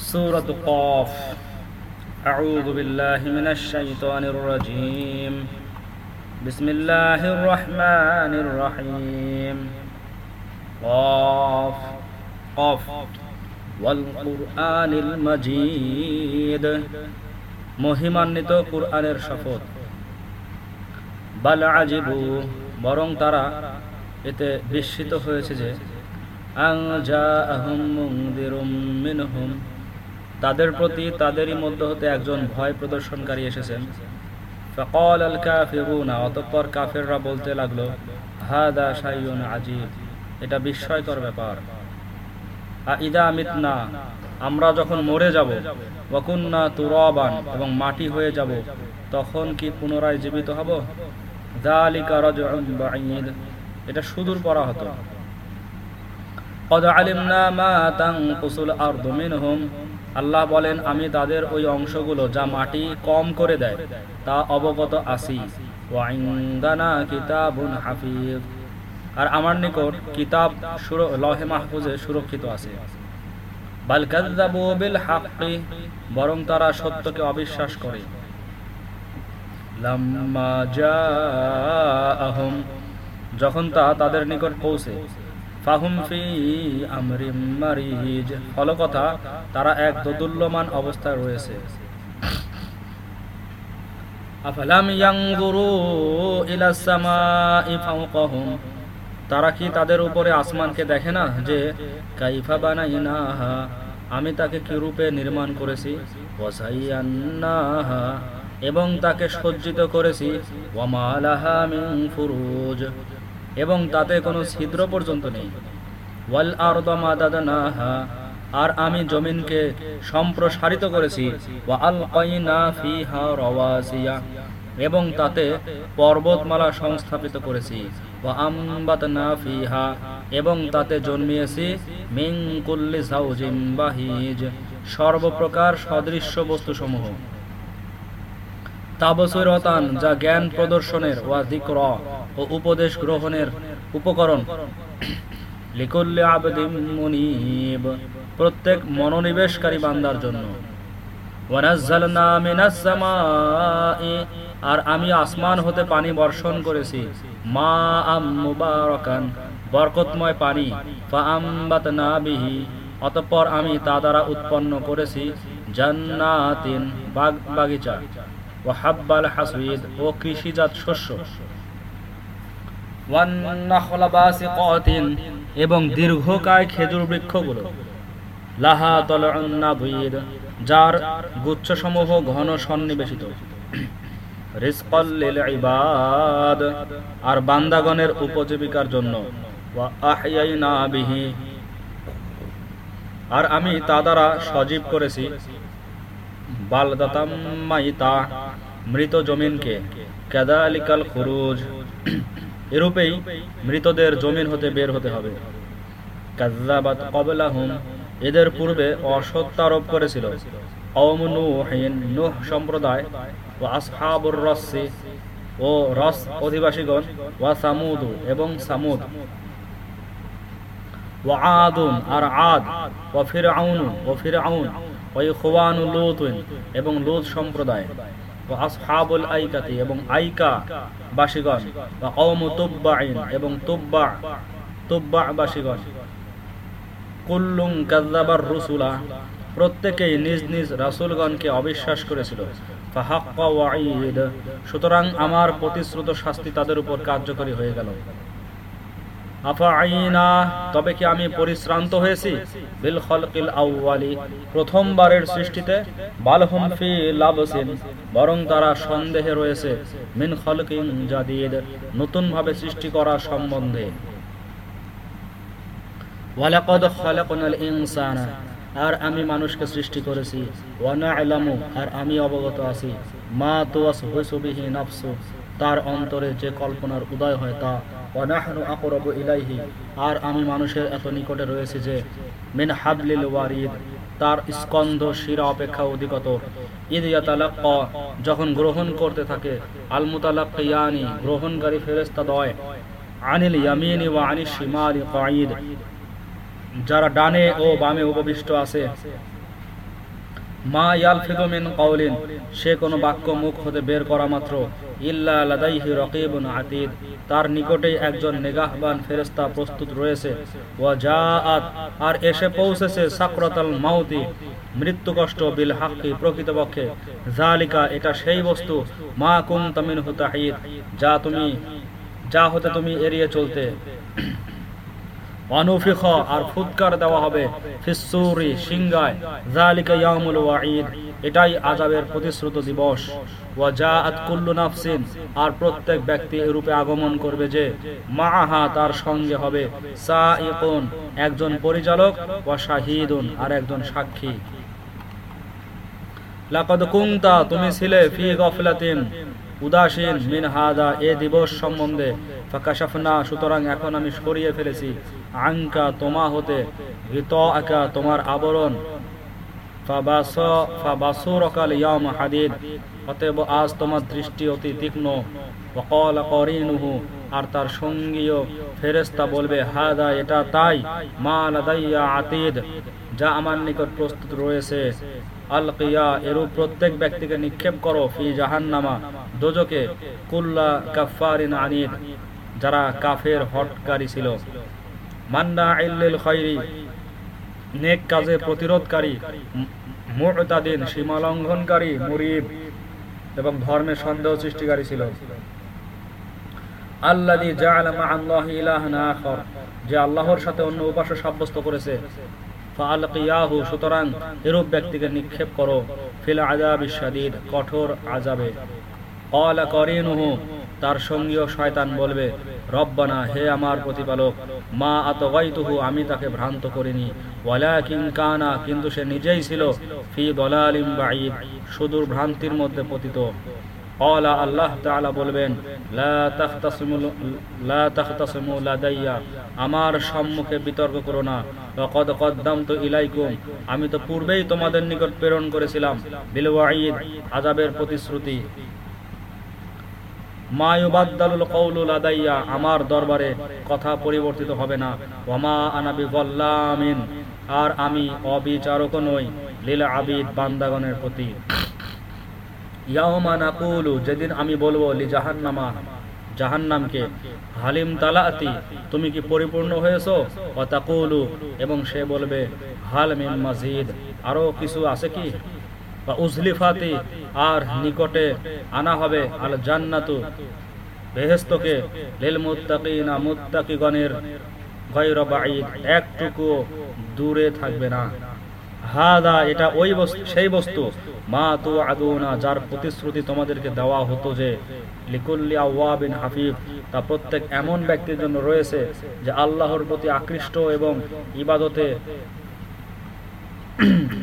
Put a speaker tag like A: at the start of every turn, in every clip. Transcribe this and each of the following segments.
A: سورة قاف أعوذ بالله من الشيطان الرجيم بسم الله الرحمن الرحيم قاف قاف والقرآن المجيد মহিমান্বিত কুরআনের শপথ বাল আজিবু বরং তারা এতে বিস্মিত হয়েছে যে আং জাআহুম মুনদিরুম মিনহুম তাদের প্রতি তাদেরই মধ্য হতে একজন ভয় প্রদর্শনকারী এসেছেন ফকাল আল কাফিরুনা অতঃপর কাফেররা বলতে লাগলো হাদা শাইউন আজিব এটা বিস্ময়কর ব্যাপার আ ইদা মিতনা আমরা যখন মরে যাব ওয়াকুন্না তুরাবান এবং মাটি হয়ে যাব তখন কি পুনরায় জীবিত হব যালিকা রাজউন বাঈদ এটা সুদূর পরা হতো قد علمنا ما تنقص الارض منهم আল্লাহ বলেন, আমি তাদের ওই অংশগুলো যা মাটি কম করে দেয়, তা অবগত হাফিজ। আর আমার নিকট কিতাব লহে মাহফুজে সুরক্ষিত আছে। বরং তারা সত্যকে অবিশ্বাস করে। যখন তা তাদের নিকট পৌঁছে ফাহুম ফি তারা এক দোদুল্যমান অবস্থায় রয়েছে। তারা কি তাদের উপরে আসমানকে দেখে না যে, কাইফা বানাই বানাইনাহা, আমি তাকে কি রূপে নির্মাণ করেছি? ওয়াসাইয়ান্নাহা, এবং তাকে সজ্জিত করেছি। ওয়ামালাহা ফুরুজ। এবং তাতে কোনো ছিদ্র পর্যন্ত নেই। ওয়াল আরদা মাদাদনাহা আর আমি জমিনকে সম্প্রসারিত করেছি। ওয়া আলকাইনা ফিহা রাওয়াসিয়া, এবং তাতে পর্বতমালা সংস্থাপিত করেছি। আমবাতনা ফিহা, এবং তাতে জন্মিয়েছি মিন কুল্লি যাওজিম বাহিজ, সর্বপ্রকার সদৃশ্য বস্তুসমূহ। তাবসিরতান, যা জ্ঞান প্রদর্শনের ওয়া যিকর। ও উপদেশ গ্রহণের উপকরণ। লিকুল্লি আবদিন মুনিব, প্রত্যেক মনোনিবেশকারী বান্দার জন্য। ওয়ানাজ্জালনা মিনাস আর আমি আসমান হতে পানি বর্ষণ করেছি। মা আম বরকতময় পানি। ফা আমবাতনা বিহি, অতঃপর আমি তা দ্বারা উৎপন্ন করেছি জান্নাতিন বাগ বাগিচা ও হাব্বাল হাসিদ, ও কৃষিজাত শস্য। এবং দীর্ঘকায় খেজুর বৃক্ষগুলো। লাহা তলনাবীর যার গুচ্ছসমূহ ঘন সন্নিবেশিত। আর বান্দাগণের উপজীবিকার জন্য। আর আমি তা দ্বারা সজীব করেছি। বালদাতাম্মাইতা, মৃত জমিনকে। কেদালিকাল খুরুজ। এরূপেই মৃতদের জমিন হতে বের হতে হবে। কাজ্জাবাত কবলাহুম এদের পূর্বে অসত্য আরোপ করেছিল অধিবাসীগণ ওয়া এবং সামুদ। ও আদুন আর আদ এবং লুত সম্প্রদায়। এবং আইকা বাসীগণ বা এবং তুব্বা তুব্বা বাসীগণ কুল্লুম প্রত্যেকেই নিজ নিজ রাসুলগণকে অবিশ্বাস করেছিল। সুতরাং আমার প্রতিশ্রুত শাস্তি তাদের উপর কার্যকরী হয়ে গেল। তবে কি আমি পরিশ্রান্ত হয়েছি? বিল খলকিল আউয়ালি, প্রথমবারের সৃষ্টিতে, বালহুম ফি লাবসিন, বরং তারা সন্দেহে রয়েছে, মিন খলকিন জাদিদ নতুন ভাবে সৃষ্টি করা সম্বন্ধে। আর আমি মানুষকে সৃষ্টি করেছি আর আমি অবগত আছি, মা তুয়াস তার অন্তরে যে কল্পনার উদয় হয় তা আকরাবু ইলাইহি। আর আমি মানুষের এত নিকটে রয়েছে যে, মিন হাবলিল ওয়ারিদ, তার স্কন্ধ শিরা অপেক্ষা অধিকতর। ঈদ ইয়াতালাক্কা, যখন গ্রহণ করতে থাকে, আল মুতালাক্কিয়ানি, গ্রহণকারী ফেরেশতা দয়, আনিল ইয়ামিনি ওয়া আনিশ শিমালি যারা ডানে ও বামে উপবিষ্ট আছে মা কওলিন, সে কোনো বাক্য মুখ হতে বের করা মাত্র লাদাইহি তার নিকটেই একজন নিগাহবান ফেরেশতা প্রস্তুত রয়েছে। আর এসে পৌঁছেছে সাকরাতাল মাউতি মৃত্যু কষ্ট বিল হাক্কি প্রকৃতপক্ষে। জালিকা এটা সেই বস্তু, মা কুনতা মিনহু তাহিদ, যা তুমি, যা হতে তুমি এড়িয়ে চলতে। আর ফুৎকার দেওয়া হবে ফিসুরি সিংগায়। জালিকা ইয়ামুল ওয়াঈদ, এটাই প্রতিশ্রুত দিবস। ওয়া জাআত কুল্লু নাফসিন, আর প্রত্যেক ব্যক্তি আগমন করবে যে তার সঙ্গে হবে। একজন পরিচালক, ওয়া আর একজন সাক্ষী। লাকাদ কুনতা, তুমি ছিলে ফি গফলাতিন, উদাসীন, মিন হাদা, এ দিবস সম্বন্ধে ফাকাশাফনা, সুতরাং এখন আমি সরিয়ে ফেলেছি। আঙ্কা তোমা হতে হিত আকা তোমার আবরণ। ফাবাস, ফাবাসুরকাল ইয়াম হাদিদ, অতএব আজ তোমার দৃষ্টি অতি তীক্ষ্ণ। ওয়াকাল করিনুহু, আর তার সঙ্গীয় ফেরেশতা বলবে, হাদা, এটা তাই, মা লাদাইয়া আতিদ, যা আমার নিকট প্রস্তুত রয়েছে। আল কিয়া এরূপ প্রত্যেক ব্যক্তিকে নিক্ষেপ করো ফি জাহান্নামা। দোজকে কুল্লা কাফারিন আনিদ। যারা কাফের হটকারী ছিল। মান্না খৈরি নেক কাজে প্রতিরোধকারী মুরিব এবং ধর্মের সন্দেহ সৃষ্টিকারী ছিল। আল্লাহর সাথে অন্য সাব্যস্ত করেছে। নিক্ষেপ করো। ফিল আযাবি শাদীদ, কঠোর করিনুহু তার সঙ্গীয় শয়তান বলবে, রব্বানা, হে আমার প্রতিপালক, মা আতগাইতুহু, আমি তাকে ভ্রান্ত করিনি। ওয়ালাকিন কানা, কিন্তু সে নিজেই ছিল ফি দলালিম বাঈদ, সুদূর ভ্রান্তির মধ্যে পতিত। ক্বালা আল্লাহ তাআলা বলবেন, লা তাখতাসিমু আমার সম্মুখে বিতর্ক করো না। লaqad কদ্দামতু ইলাইকুম, আমি তো পূর্বেই তোমাদের নিকট প্রেরণ করেছিলাম। বিল আযাবের প্রতিশ্রুতি। আমার দরবারে কথা পরিবর্তিত হবে না। ওমা আনাবি গল্লামিন আর আমি অবিচারক নই, লীলা আবিদ বান্দাগণের প্রতি। যেদিন আমি বলব, লি জাহান্নামা, জাহান্নামকে, হালিম তালাতি, তুমি কি পরিপূর্ণ হয়েছো? ও তাকুলু, এবং সে বলবে, হাল মিন মাজিদ, আরও কিছু আছে কি? বা আর নিকটে আনা হবে আল জান্নাতু বেহেস্তকে লিল মুত্তাকিনা মুত্তাকিগণের গায়র বাঈদ, একটুকু দূরে থাকবে না। হাদা, এটা ওই বস্তু, সেই বস্তু, মা তু আদুনা যার প্রতিশ্রুতি তোমাদেরকে দেওয়া হতো যে, লিকুল্লি আওয়াবিন হাফিফ তা প্রত্যেক এমন ব্যক্তির জন্য রয়েছে যে আল্লাহর প্রতি আকৃষ্ট এবং ইবাদতে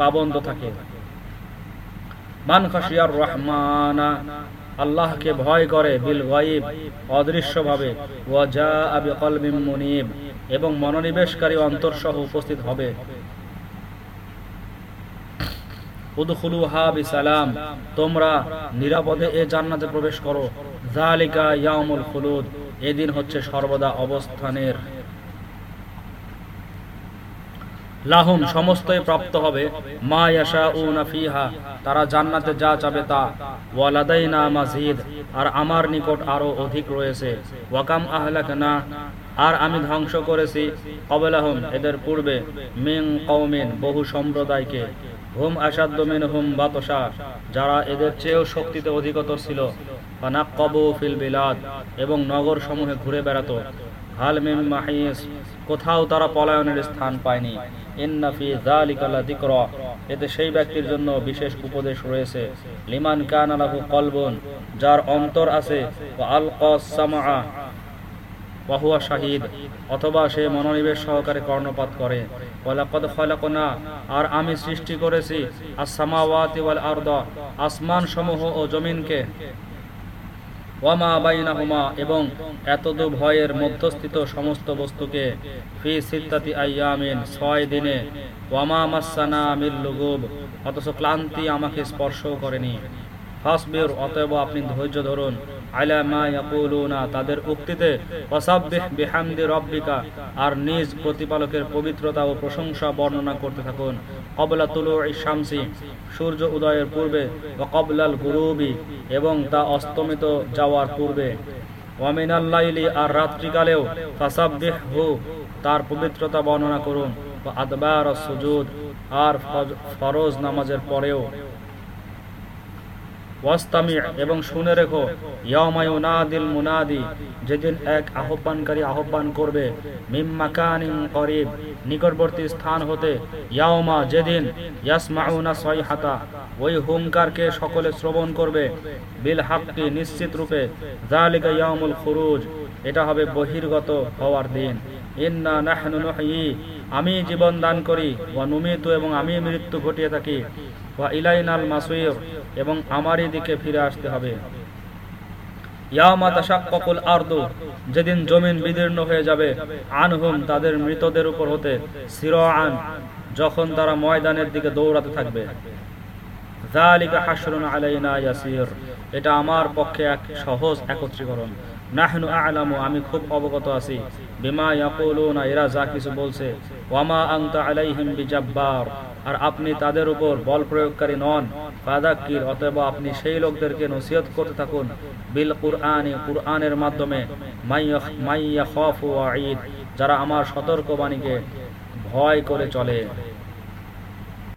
A: পাবন্দ থাকে। আল্লাহকে ভয় করে, বিল গাইব অদৃশ্যভাবে ওয়াজা এবং মনোনিবেশকারী উপস্থিত হবে। তোমরা নিরাপদে এ জান্নাতে প্রবেশ করো। জালিকা ইয়াউমুল খুলুদ, এদিন হচ্ছে সর্বদা অবস্থানের লাহুম সমস্তই প্রাপ্ত হবে। মা ইয়াশাউনা ফিহা, তারা জান্নাতে যা চাবে তা। ওয়ালাদাইনা মাজিদ, আর আমার নিকট আরও অধিক রয়েছে। ওয়াকাম আহলাকনা, আর আমি ধ্বংস করেছি। কবলাহুম এদের পূর্বে মিং কওমিন, বহু সম্প্রদায়কে। হুম আসাদ্দ মিন হুম বাতসা যারা এদের চেয়েও শক্তিতে অধিকতর ছিল। ফানাক্কাবু ফিল বিলাদ, এবং নগর সমূহে ঘুরে বেড়াতো। হাল মিম মাহিস কোথাও তারা পলায়নের স্থান পায়নি। ইন্নাফি লাযিকরা এতে সেই ব্যক্তির জন্য বিশেষ উপদেশ রয়েছে। লিমান কানা লাহু কলবুন, যার অন্তর আছে সামআ শাহিদ, অথবা সে মনোনিবেশ সহকারে কর্ণপাত করে। আর আমি সৃষ্টি করেছি আরদা আসমান সমূহ ও জমিনকে। ওয়ামা বাইনাহুমা এবং এতদু ভয়ের মধ্যস্থিত সমস্ত বস্তুকে ফি সিদ্ধাতি আইয়ামিন, ছয় দিনে ওয়ামা মাসানা মিল লুগুব, অথচ ক্লান্তি আমাকে স্পর্শ করেনি। ফাসবির, অতএব আপনি ধৈর্য ধরুন। আলা তাদের উক্তিতে, ওয়াসাব্বিহ বিহামদি রব্বিকা আর নিজ প্রতিপালকের পবিত্রতা ও প্রশংসা বর্ণনা করতে থাকুন। কবলা তুলু শামসি, সূর্য উদয়ের পূর্বে ও কবলাল গুরুবি এবং তা অস্তমিত যাওয়ার পূর্বে। ওয়ামিনাল্লাইলি আর রাত্রিকালেও ফাসাব্বিহ হু তার পবিত্রতা বর্ণনা করুন। আদবার সুজুদ, আর ফরজ নামাজের পরেও। ওয়াস্তামি এবং শুনে রেখো ইয়ামায়ুনাদিল মুনাদি যেদিন এক আহ্বানকারী আহ্বান করবে মিম্মাকানিন করিব নিকটবর্তী স্থান হতে ইয়াওমা যেদিন, ইয়াসমাউনা সয়হাতা ওই হুমকারকে সকলে শ্রবণ করবে, বিল হাক্কি নিশ্চিত রূপে জালিকা ইয়াউমুল খুরুজ এটা হবে বহির্গত হওয়ার দিন। ইন্না নাহনু আমি জীবন দান করি, ওয়া নুমিতু এবং আমি মৃত্যু ঘটিয়ে থাকি। ওয়া ইলাইনাল এবং আমারই দিকে ফিরে আসতে হবে। যেদিন জমিন বিদীর্ণ হয়ে যাবে, আনহুম তাদের মৃতদের উপর হতে সিরআন, যখন তারা ময়দানের দিকে দৌড়াতে থাকবে। এটা আমার পক্ষে এক সহজ একত্রীকরণ। নাহনু আ'লামু, আমি খুব অবগত আছি। বিমা ইয়াকুলুনা, এরা যা কিছু বলছে। ওয়ামা আনতা আলাইহিম বিজাব্বার, আর আপনি তাদের উপর বল প্রয়োগকারী নন। ফাদাক্কির অতএব আপনি সেই লোকদেরকে নসিহত করতে থাকুন। বিল কুরআনি, কুরআনের মাধ্যমে। মাইয়া খাফু ওয়াঈদ যারা আমার সতর্কবাণীকে ভয় করে চলে।